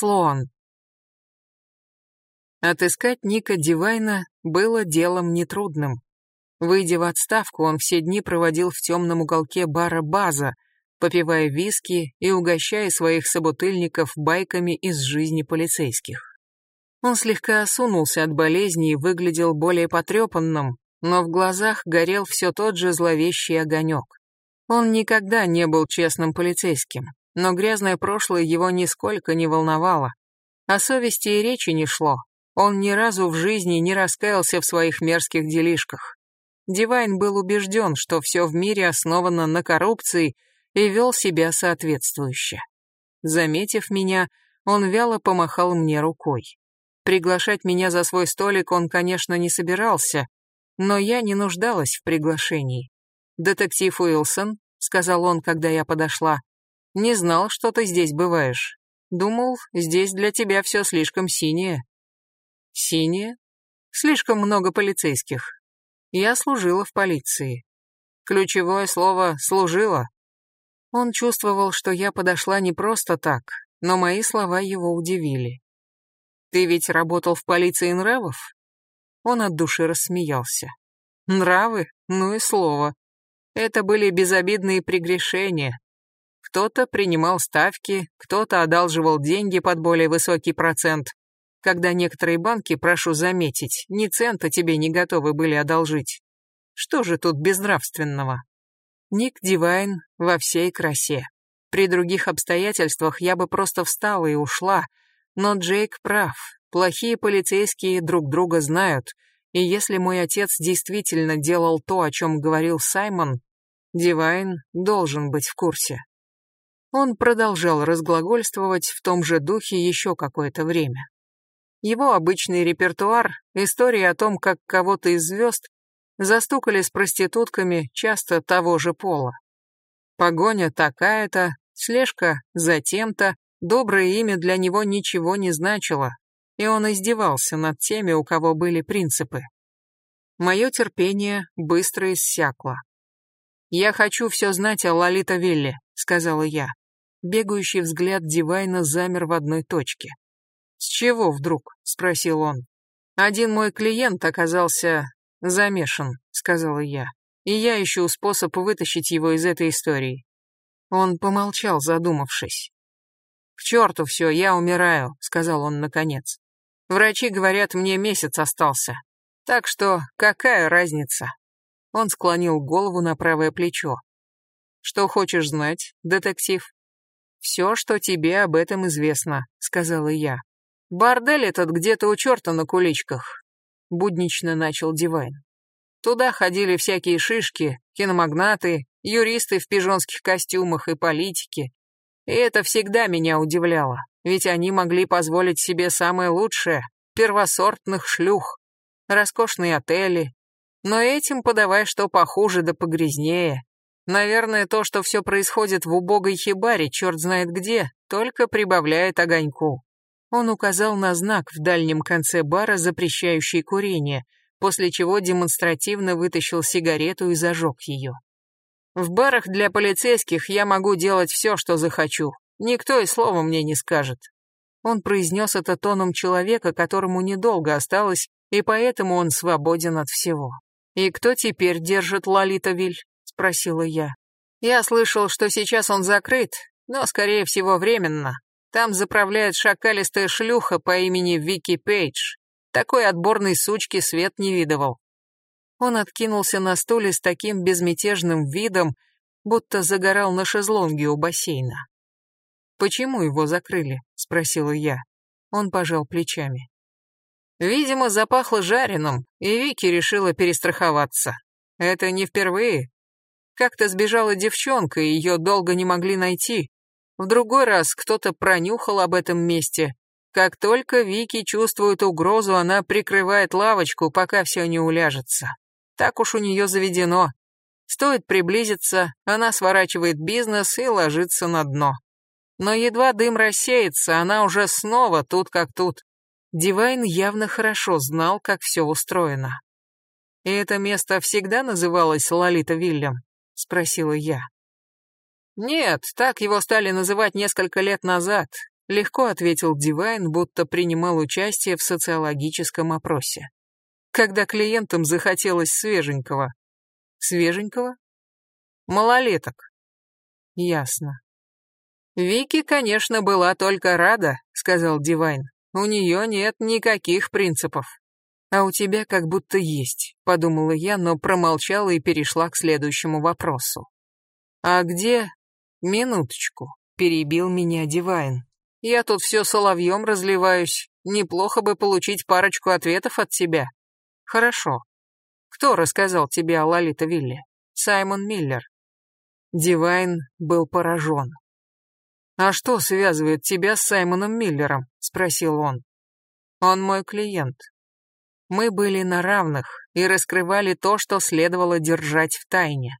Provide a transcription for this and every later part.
Слоан. Отыскать Ника Дивайна было делом нетрудным. Выйдя в отставку, он все дни проводил в темном уголке бара «База», попивая виски и угощая своих собутыльников байками из жизни полицейских. Он слегка осунулся от болезни и выглядел более потрепанным, но в глазах горел все тот же зловещий огонек. Он никогда не был честным полицейским, но грязное прошлое его нисколько не волновало. О совести и речи не шло. Он ни разу в жизни не раскаялся в своих мерзких делишках. Дивайн был убежден, что все в мире основано на коррупции и вел себя соответствующе. Заметив меня, он вяло помахал мне рукой. Приглашать меня за свой столик он, конечно, не собирался, но я не нуждалась в приглашении. «Детектив Уилсон», — сказал он, когда я подошла, — «не знал, что ты здесь бываешь. Думал, здесь для тебя все слишком синее». «Синее? Слишком много полицейских. Я служила в полиции. Ключевое слово «служила». Он чувствовал, что я подошла не просто так, но мои слова его удивили. Ты ведь работал в полиции нравов? Он от души рассмеялся. Нравы? Ну и слово. Это были безобидные прегрешения. Кто-то принимал ставки, кто-то одалживал деньги под более высокий процент. Когда некоторые банки, прошу заметить, ни цента тебе не готовы были одолжить. Что же тут безнравственного? Ник Дивайн во всей красе. При других обстоятельствах я бы просто встала и ушла, но Джейк прав. Плохие полицейские друг друга знают, и если мой отец действительно делал то, о чем говорил Саймон, Дивайн должен быть в курсе. Он продолжал разглагольствовать в том же духе еще какое-то время. Его обычный репертуар — истории о том, как кого-то из звезд застукали с проститутками часто того же пола. Погоня такая-то, слежка за тем-то, Доброе имя для него ничего не значило, и он издевался над теми, у кого были принципы. Мое терпение быстро иссякло. «Я хочу все знать о Лолита Вилле», — сказала я. Бегающий взгляд Дивайна замер в одной точке. «С чего вдруг?» — спросил он. «Один мой клиент оказался замешан», — сказала я. «И я ищу способ вытащить его из этой истории». Он помолчал, задумавшись. «К черту все, я умираю», — сказал он наконец. «Врачи говорят, мне месяц остался. Так что какая разница?» Он склонил голову на правое плечо. «Что хочешь знать, детектив?» «Все, что тебе об этом известно», — сказала я. «Бордель этот где-то у черта на куличках», — буднично начал Дивайн. «Туда ходили всякие шишки, киномагнаты, юристы в пижонских костюмах и политики. И это всегда меня удивляло, ведь они могли позволить себе самое лучшее — первосортных шлюх, роскошные отели. Но этим подавай что похуже да погрязнее. Наверное, то, что все происходит в убогой хибаре, черт знает где, только прибавляет огоньку. Он указал на знак в дальнем конце бара, запрещающий курение, после чего демонстративно вытащил сигарету и зажег ее. В барах для полицейских я могу делать все, что захочу. Никто и слова мне не скажет. Он произнес это тоном человека, которому недолго осталось, и поэтому он свободен от всего. «И кто теперь держит Лолитовиль?» — спросила я. «Я слышал, что сейчас он закрыт, но, скорее всего, временно. Там заправляет шакалистая шлюха по имени Вики Пейдж. Такой отборной сучки свет не видывал. Он откинулся на стуле с таким безмятежным видом, будто загорал на шезлонге у бассейна. «Почему его закрыли?» — спросила я. Он пожал плечами. Видимо, запахло жареным, и Вики решила перестраховаться. Это не впервые. Как-то сбежала девчонка, и ее долго не могли найти. В другой раз кто-то пронюхал об этом месте. Как только Вики чувствует угрозу, она прикрывает лавочку, пока все не уляжется. Так уж у нее заведено. Стоит приблизиться, она сворачивает бизнес и ложится на дно. Но едва дым рассеется, она уже снова тут как тут. Дивайн явно хорошо знал, как все устроено. «И это место всегда называлось Лолита Вильям?» — спросила я. «Нет, так его стали называть несколько лет назад. Легко ответил Дивайн, будто принимал участие в социологическом опросе. Когда клиентам захотелось свеженького. Свеженького? Малолеток. Ясно. Вики, конечно, была только рада, сказал Дивайн. У нее нет никаких принципов. А у тебя как будто есть, подумала я, но промолчала и перешла к следующему вопросу. А где... Минуточку, перебил меня Дивайн. Я тут все соловьем разливаюсь. Неплохо бы получить парочку ответов от тебя. Хорошо. Кто рассказал тебе о Лолита Вилле? Саймон Миллер. Дивайн был поражен. «А что связывает тебя с Саймоном Миллером?» — спросил он. «Он мой клиент. Мы были на равных и раскрывали то, что следовало держать в тайне.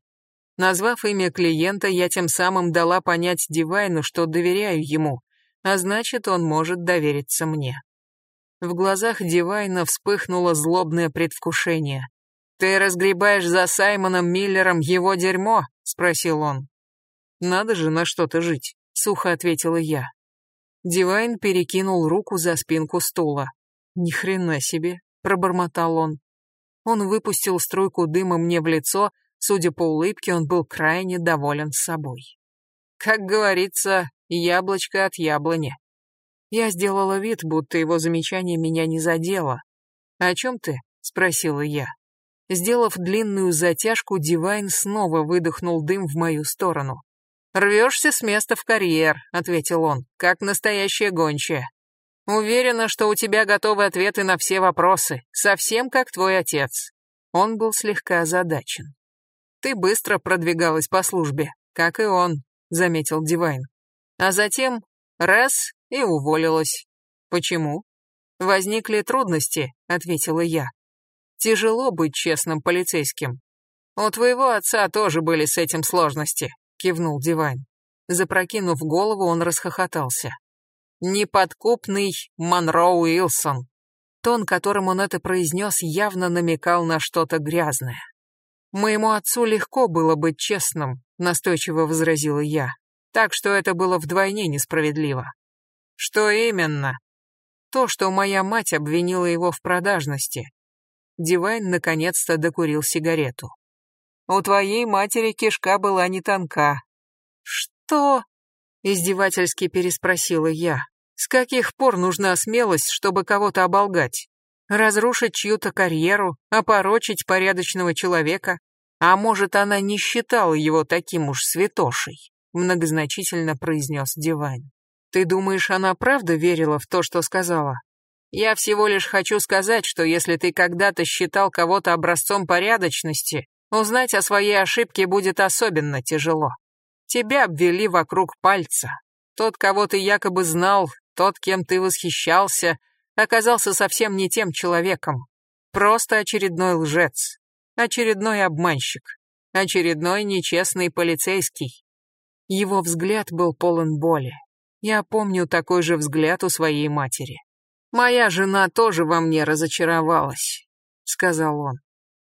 Назвав имя клиента, я тем самым дала понять Дивайну, что доверяю ему, а значит, он может довериться мне. В глазах Дивайна вспыхнуло злобное предвкушение. «Ты разгребаешь за Саймоном Миллером его дерьмо?» — спросил он. «Надо же на что-то жить», — сухо ответила я. Дивайн перекинул руку за спинку стула. «Ни хрена себе», — пробормотал он. Он выпустил струйку дыма мне в лицо, судя по улыбке, он был крайне доволен собой. Как говорится, яблочко от яблони. Я сделала вид, будто его замечание меня не задело. «О чем ты?» — спросила я. Сделав длинную затяжку, Дивайн снова выдохнул дым в мою сторону. «Рвешься с места в карьер», — ответил он, — «как настоящая гончая. Уверена, что у тебя готовы ответы на все вопросы, совсем как твой отец». Он был слегка озадачен. «Ты быстро продвигалась по службе, как и он», — заметил Дивайн. А затем раз и уволилась. Почему? Возникли трудности, ответила я. Тяжело быть честным полицейским. У твоего отца тоже были с этим сложности, кивнул Дивайн. Запрокинув голову, он расхохотался. Неподкупный Монро Уилсон. Тон, которым он это произнес, явно намекал на что-то грязное. «Моему отцу легко было быть честным», — настойчиво возразила я. Так что это было вдвойне несправедливо. Что именно? То, что моя мать обвинила его в продажности. Дивайн наконец-то докурил сигарету. У твоей матери кишка была не тонка. Что? Издевательски переспросила я. С каких пор нужна смелость, чтобы кого-то оболгать? Разрушить чью-то карьеру, опорочить порядочного человека? А может, она не считала его таким уж святошей? Многозначительно произнес Дивайн. Ты думаешь, она правда верила в то, что сказала? Я всего лишь хочу сказать, что если ты когда-то считал кого-то образцом порядочности, узнать о своей ошибке будет особенно тяжело. Тебя обвели вокруг пальца. Тот, кого ты якобы знал, тот, кем ты восхищался, оказался совсем не тем человеком. Просто очередной лжец, очередной обманщик, очередной нечестный полицейский. Его взгляд был полон боли. Я помню такой же взгляд у своей матери. «Моя жена тоже во мне разочаровалась», — сказал он.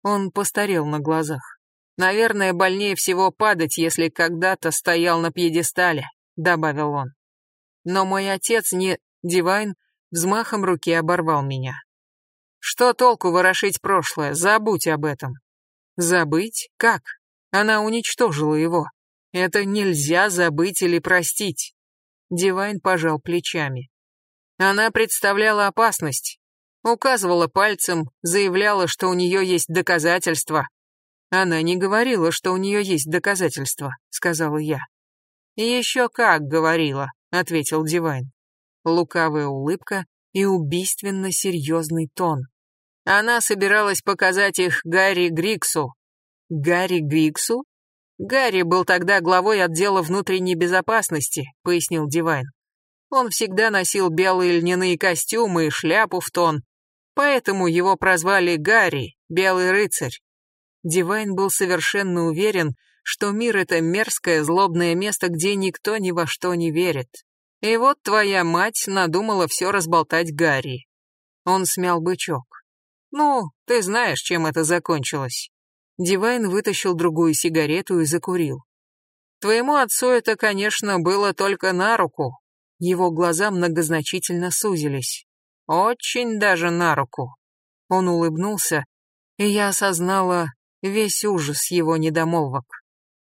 Он постарел на глазах. «Наверное, больнее всего падать, если когда-то стоял на пьедестале», — добавил он. Но мой отец не... Дивайн взмахом руки оборвал меня. «Что толку ворошить прошлое? Забудь об этом». «Забыть? Как? Она уничтожила его. Это нельзя забыть или простить. Дивайн пожал плечами. Она представляла опасность, указывала пальцем, заявляла, что у нее есть доказательства. Она не говорила, что у нее есть доказательства, сказала я. Еще как говорила, ответил Дивайн. Лукавая улыбка и убийственно серьезный тон. Она собиралась показать их Гарри Гриксу. Гарри Гриксу? Гарри был тогда главой отдела внутренней безопасности, пояснил Дивайн. Он всегда носил белые льняные костюмы и шляпу в тон, поэтому его прозвали Гарри, Белый рыцарь. Дивайн был совершенно уверен, что мир — это мерзкое, злобное место, где никто ни во что не верит. И вот твоя мать надумала все разболтать Гарри. Он смял бычок. Ну, ты знаешь, чем это закончилось. Дивайн вытащил другую сигарету и закурил. Твоему отцу это, конечно, было только на руку. Его глаза многозначительно сузились. Очень даже на руку. Он улыбнулся, и я осознала весь ужас его недомолвок.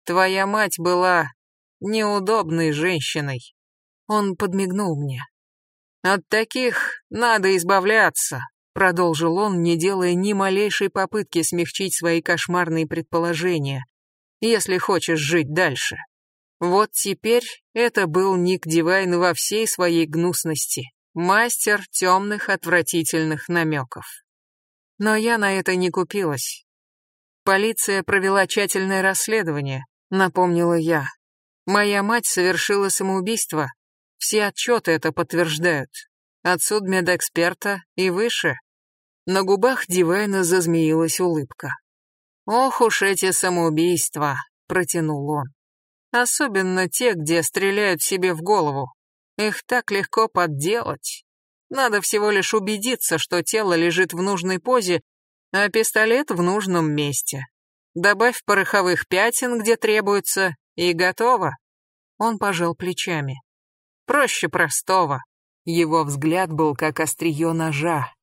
Твоя мать была неудобной женщиной. Он подмигнул мне. От таких надо избавляться, продолжил он, не делая ни малейшей попытки смягчить свои кошмарные предположения, если хочешь жить дальше. Вот теперь это был Ник Дивайн во всей своей гнусности, мастер темных отвратительных намеков. Но я на это не купилась. Полиция провела тщательное расследование, напомнила я. Моя мать совершила самоубийство. Все отчеты это подтверждают. От судмедэксперта и выше. На губах Дивайна зазмеилась улыбка. «Ох уж эти самоубийства», — протянул он. Особенно те, где стреляют себе в голову. Их так легко подделать. Надо всего лишь убедиться, что тело лежит в нужной позе, а пистолет в нужном месте. Добавь пороховых пятен, где требуется, и готово. Он пожал плечами. Проще простого. Его взгляд был как острие ножа.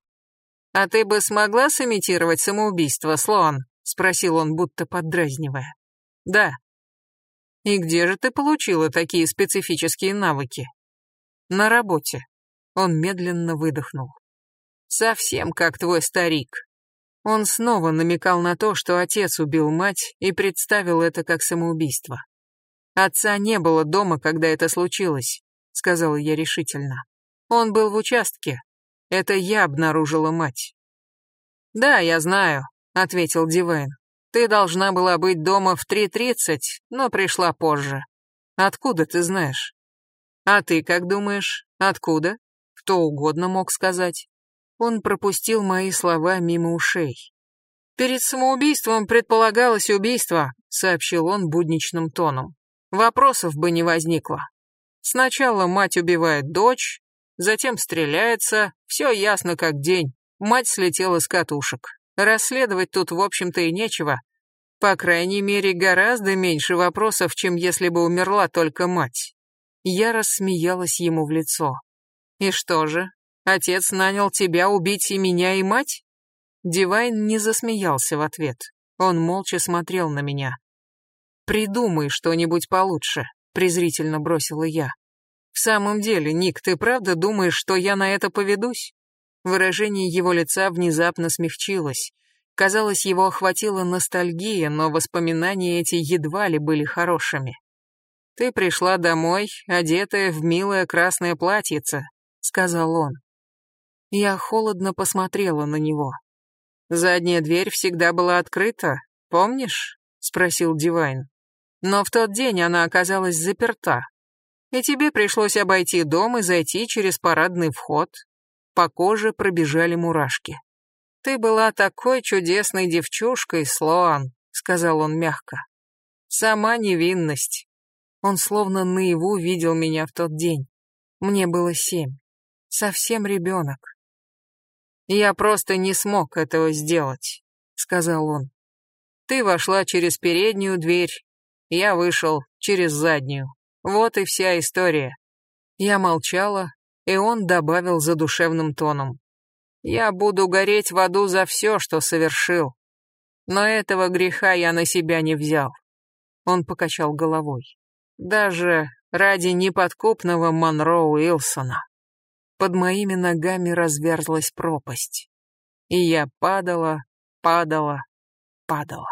«А ты бы смогла сымитировать самоубийство, слон?» — спросил он, будто поддразнивая. «Да», и где же ты получила такие специфические навыки? На работе. Он медленно выдохнул. Совсем как твой старик. Он снова намекал на то, что отец убил мать и представил это как самоубийство. Отца не было дома, когда это случилось, сказала я решительно. Он был в участке. Это я обнаружила мать. Да, я знаю, ответил Дивайн. Ты должна была быть дома в 3.30, но пришла позже. Откуда ты знаешь? А ты как думаешь, откуда? Кто угодно мог сказать. Он пропустил мои слова мимо ушей. Перед самоубийством предполагалось убийство, сообщил он будничным тоном. Вопросов бы не возникло. Сначала мать убивает дочь, затем стреляется, все ясно как день. Мать слетела с катушек. Расследовать тут, в общем-то, и нечего. По крайней мере, гораздо меньше вопросов, чем если бы умерла только мать. Я рассмеялась ему в лицо. И что же, отец нанял тебя убить и меня, и мать? Дивайн не засмеялся в ответ. Он молча смотрел на меня. «Придумай что-нибудь получше», — презрительно бросила я. «В самом деле, Ник, ты правда думаешь, что я на это поведусь?» Выражение его лица внезапно смягчилось. Казалось, его охватила ностальгия, но воспоминания эти едва ли были хорошими. «Ты пришла домой, одетая в милое красное платьице», — сказал он. Я холодно посмотрела на него. «Задняя дверь всегда была открыта, помнишь?» — спросил Дивайн. «Но в тот день она оказалась заперта, и тебе пришлось обойти дом и зайти через парадный вход, по коже пробежали мурашки. «Ты была такой чудесной девчушкой, Слоан», — сказал он мягко. «Сама невинность». Он словно наяву видел меня в тот день. Мне было семь. Совсем ребенок. «Я просто не смог этого сделать», — сказал он. «Ты вошла через переднюю дверь, я вышел через заднюю. Вот и вся история». Я молчала, и он добавил задушевным тоном. «Я буду гореть в аду за все, что совершил. Но этого греха я на себя не взял». Он покачал головой. «Даже ради неподкупного Монро Уилсона». Под моими ногами разверзлась пропасть. И я падала, падала, падала.